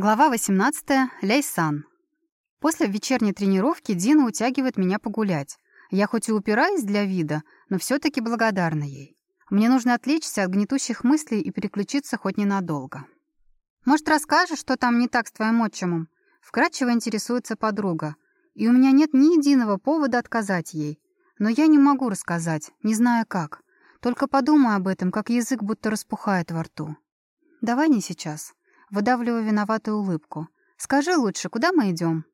Глава 18. Ляйсан. После вечерней тренировки Дина утягивает меня погулять. Я хоть и упираюсь для вида, но все таки благодарна ей. Мне нужно отвлечься от гнетущих мыслей и переключиться хоть ненадолго. «Может, расскажешь, что там не так с твоим отчимом?» Вкратчиво интересуется подруга. И у меня нет ни единого повода отказать ей. Но я не могу рассказать, не знаю как. Только подумаю об этом, как язык будто распухает во рту. «Давай не сейчас», выдавливаю виноватую улыбку. «Скажи лучше, куда мы идем?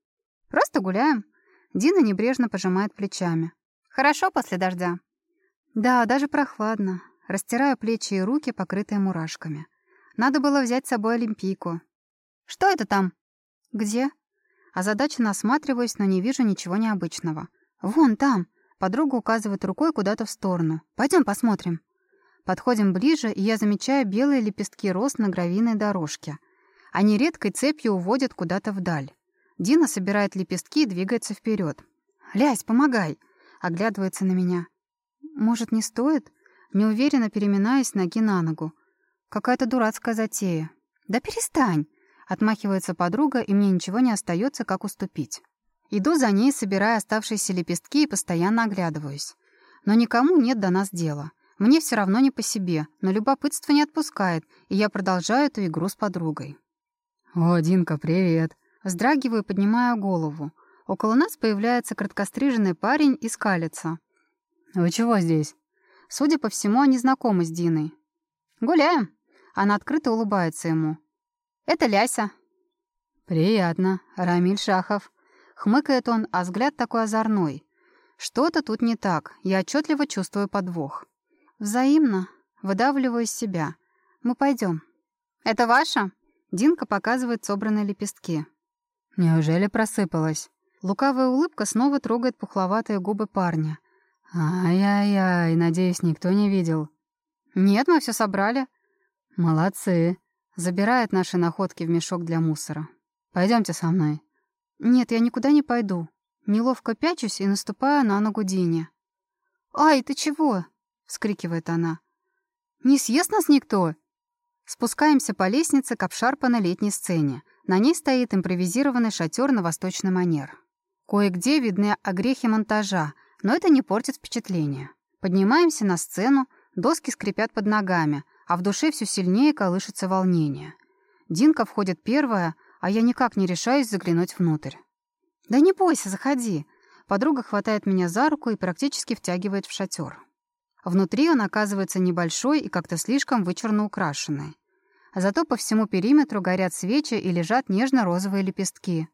«Просто гуляем». Дина небрежно пожимает плечами. «Хорошо после дождя». «Да, даже прохладно». Растираю плечи и руки, покрытые мурашками. Надо было взять с собой Олимпийку. «Что это там?» «Где?» Озадаченно осматриваюсь, но не вижу ничего необычного. «Вон там!» Подруга указывает рукой куда-то в сторону. Пойдем посмотрим». Подходим ближе, и я замечаю белые лепестки роз на гравийной дорожке. Они редкой цепью уводят куда-то вдаль. Дина собирает лепестки и двигается вперед. «Лясь, помогай!» — оглядывается на меня. «Может, не стоит?» Неуверенно переминаясь ноги на ногу. «Какая-то дурацкая затея». «Да перестань!» — отмахивается подруга, и мне ничего не остается, как уступить. Иду за ней, собирая оставшиеся лепестки и постоянно оглядываюсь. Но никому нет до нас дела. Мне все равно не по себе, но любопытство не отпускает, и я продолжаю эту игру с подругой. «О, Динка, привет!» Вздрагиваю, поднимая голову. Около нас появляется краткостриженный парень и скалится. «Вы чего здесь?» Судя по всему, они знакомы с Диной. «Гуляем!» Она открыто улыбается ему. «Это Ляся». «Приятно, Рамиль Шахов». Хмыкает он, а взгляд такой озорной. Что-то тут не так, я отчетливо чувствую подвох. Взаимно. Выдавливаю из себя. Мы пойдем. «Это ваша?» Динка показывает собранные лепестки. «Неужели просыпалась?» Лукавая улыбка снова трогает пухловатые губы парня. «Ай-яй-яй, надеюсь, никто не видел». «Нет, мы все собрали». «Молодцы». Забирает наши находки в мешок для мусора. Пойдемте со мной». «Нет, я никуда не пойду». Неловко пячусь и наступаю на ногу Дине. «Ай, ты чего?» — вскрикивает она. «Не съест нас никто?» Спускаемся по лестнице к обшарпанной летней сцене. На ней стоит импровизированный шатер на восточный манер. Кое-где видны огрехи монтажа, но это не портит впечатление. Поднимаемся на сцену, доски скрипят под ногами, а в душе все сильнее колышется волнение. Динка входит первая, а я никак не решаюсь заглянуть внутрь. «Да не бойся, заходи!» Подруга хватает меня за руку и практически втягивает в шатер. Внутри он оказывается небольшой и как-то слишком вычурно украшенный. Зато по всему периметру горят свечи и лежат нежно-розовые лепестки.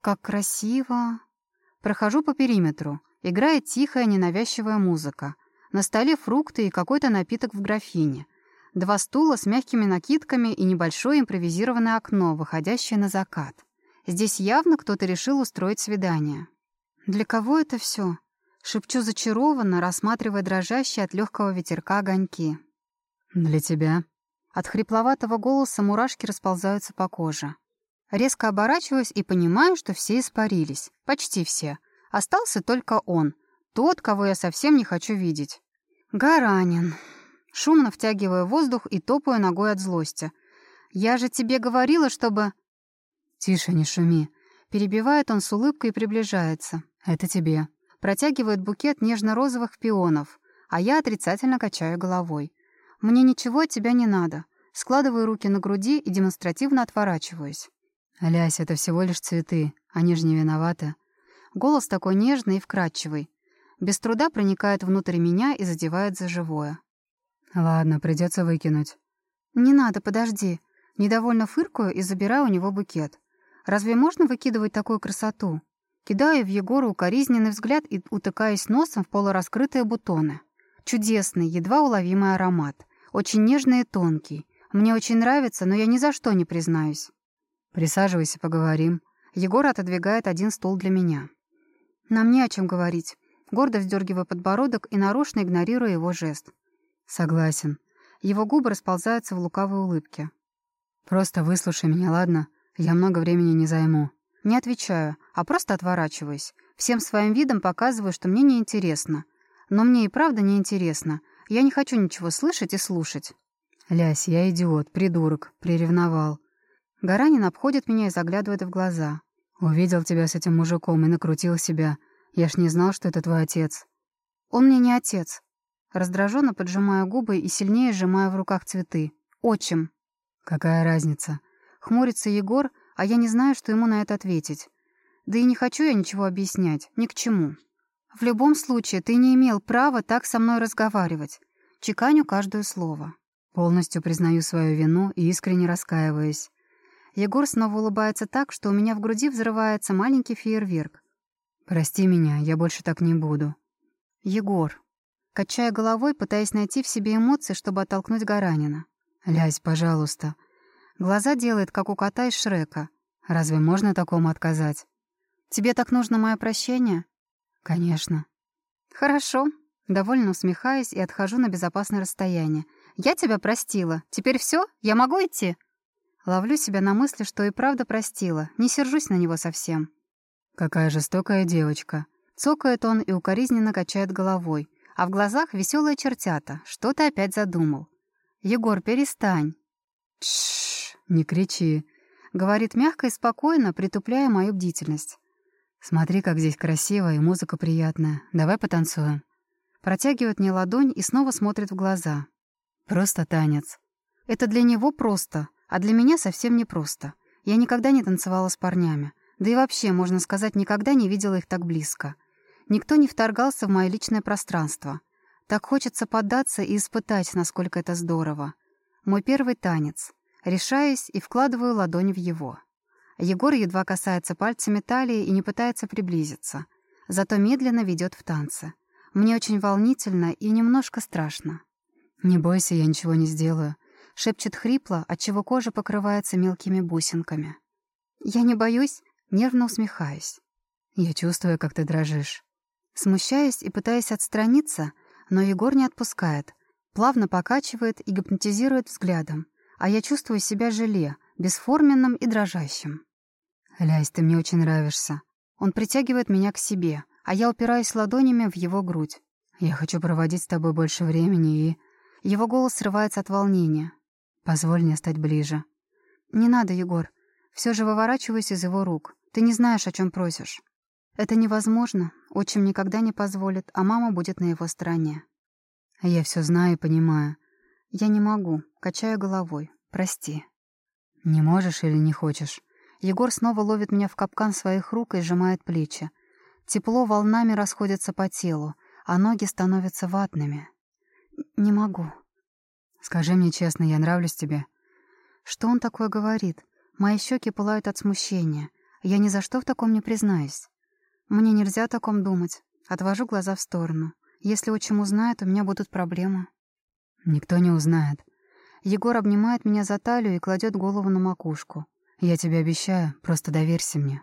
Как красиво! Прохожу по периметру. Играет тихая, ненавязчивая музыка. На столе фрукты и какой-то напиток в графине. Два стула с мягкими накидками и небольшое импровизированное окно, выходящее на закат. Здесь явно кто-то решил устроить свидание. Для кого это все? Шепчу зачарованно, рассматривая дрожащие от легкого ветерка огоньки. «Для тебя». От хрипловатого голоса мурашки расползаются по коже. Резко оборачиваюсь и понимаю, что все испарились. Почти все. Остался только он. Тот, кого я совсем не хочу видеть. Гаранин. Шумно втягиваю воздух и топаю ногой от злости. «Я же тебе говорила, чтобы...» «Тише, не шуми». Перебивает он с улыбкой и приближается. «Это тебе». Протягивает букет нежно-розовых пионов, а я отрицательно качаю головой. «Мне ничего от тебя не надо». Складываю руки на груди и демонстративно отворачиваюсь. «Лясь, это всего лишь цветы, они же не виноваты». Голос такой нежный и вкрадчивый. Без труда проникает внутрь меня и задевает за живое. «Ладно, придется выкинуть». «Не надо, подожди». Недовольно фыркаю и забираю у него букет. «Разве можно выкидывать такую красоту?» Кидаю в Егора укоризненный взгляд и утыкаюсь носом в полураскрытые бутоны. Чудесный, едва уловимый аромат. Очень нежный и тонкий. Мне очень нравится, но я ни за что не признаюсь. «Присаживайся, поговорим». Егор отодвигает один стул для меня. «Нам не о чем говорить». Гордо вздергивая подбородок и нарочно игнорируя его жест. «Согласен». Его губы расползаются в лукавой улыбке. «Просто выслушай меня, ладно? Я много времени не займу». Не отвечаю, а просто отворачиваюсь. Всем своим видом показываю, что мне неинтересно. Но мне и правда неинтересно. Я не хочу ничего слышать и слушать. Лясь, я идиот, придурок, приревновал. Гаранин обходит меня и заглядывает в глаза. «Увидел тебя с этим мужиком и накрутил себя. Я ж не знал, что это твой отец». «Он мне не отец». Раздраженно поджимаю губы и сильнее сжимаю в руках цветы. «Отчим». «Какая разница?» Хмурится Егор, а я не знаю, что ему на это ответить. Да и не хочу я ничего объяснять, ни к чему. В любом случае, ты не имел права так со мной разговаривать. Чеканю каждое слово. Полностью признаю свою вину и искренне раскаиваюсь. Егор снова улыбается так, что у меня в груди взрывается маленький фейерверк. «Прости меня, я больше так не буду». «Егор». Качая головой, пытаясь найти в себе эмоции, чтобы оттолкнуть Гаранина. «Лясь, пожалуйста». Глаза делает, как у кота из Шрека. «Разве можно такому отказать?» «Тебе так нужно мое прощение?» «Конечно». «Хорошо». Довольно усмехаюсь и отхожу на безопасное расстояние. «Я тебя простила. Теперь все? Я могу идти?» Ловлю себя на мысли, что и правда простила. Не сержусь на него совсем. «Какая жестокая девочка!» Цокает он и укоризненно качает головой. А в глазах веселая чертята. Что ты опять задумал? «Егор, перестань!» «Тш, не кричи!» Говорит мягко и спокойно, притупляя мою бдительность. «Смотри, как здесь красиво и музыка приятная. Давай потанцуем». Протягивает мне ладонь и снова смотрит в глаза. «Просто танец». Это для него просто, а для меня совсем не просто. Я никогда не танцевала с парнями. Да и вообще, можно сказать, никогда не видела их так близко. Никто не вторгался в мое личное пространство. Так хочется поддаться и испытать, насколько это здорово. Мой первый танец. Решаюсь и вкладываю ладонь в его. Егор едва касается пальцами талии и не пытается приблизиться. Зато медленно ведет в танце. Мне очень волнительно и немножко страшно. «Не бойся, я ничего не сделаю», — шепчет хрипло, отчего кожа покрывается мелкими бусинками. «Я не боюсь», — нервно усмехаюсь. «Я чувствую, как ты дрожишь». Смущаясь и пытаясь отстраниться, но Егор не отпускает, плавно покачивает и гипнотизирует взглядом, а я чувствую себя желе, бесформенным и дрожащим. «Лясь, ты мне очень нравишься». Он притягивает меня к себе, а я упираюсь ладонями в его грудь. «Я хочу проводить с тобой больше времени и...» Его голос срывается от волнения. «Позволь мне стать ближе». «Не надо, Егор. Все же выворачиваюсь из его рук. Ты не знаешь, о чем просишь». «Это невозможно. Отчим никогда не позволит, а мама будет на его стороне». «Я все знаю и понимаю». «Я не могу. Качаю головой. Прости». «Не можешь или не хочешь?» Егор снова ловит меня в капкан своих рук и сжимает плечи. Тепло волнами расходится по телу, а ноги становятся ватными. «Не могу». «Скажи мне честно, я нравлюсь тебе?» Что он такое говорит? Мои щеки пылают от смущения. Я ни за что в таком не признаюсь. Мне нельзя о таком думать. Отвожу глаза в сторону. Если отчим узнает, у меня будут проблемы. Никто не узнает. Егор обнимает меня за талию и кладет голову на макушку. Я тебе обещаю, просто доверься мне.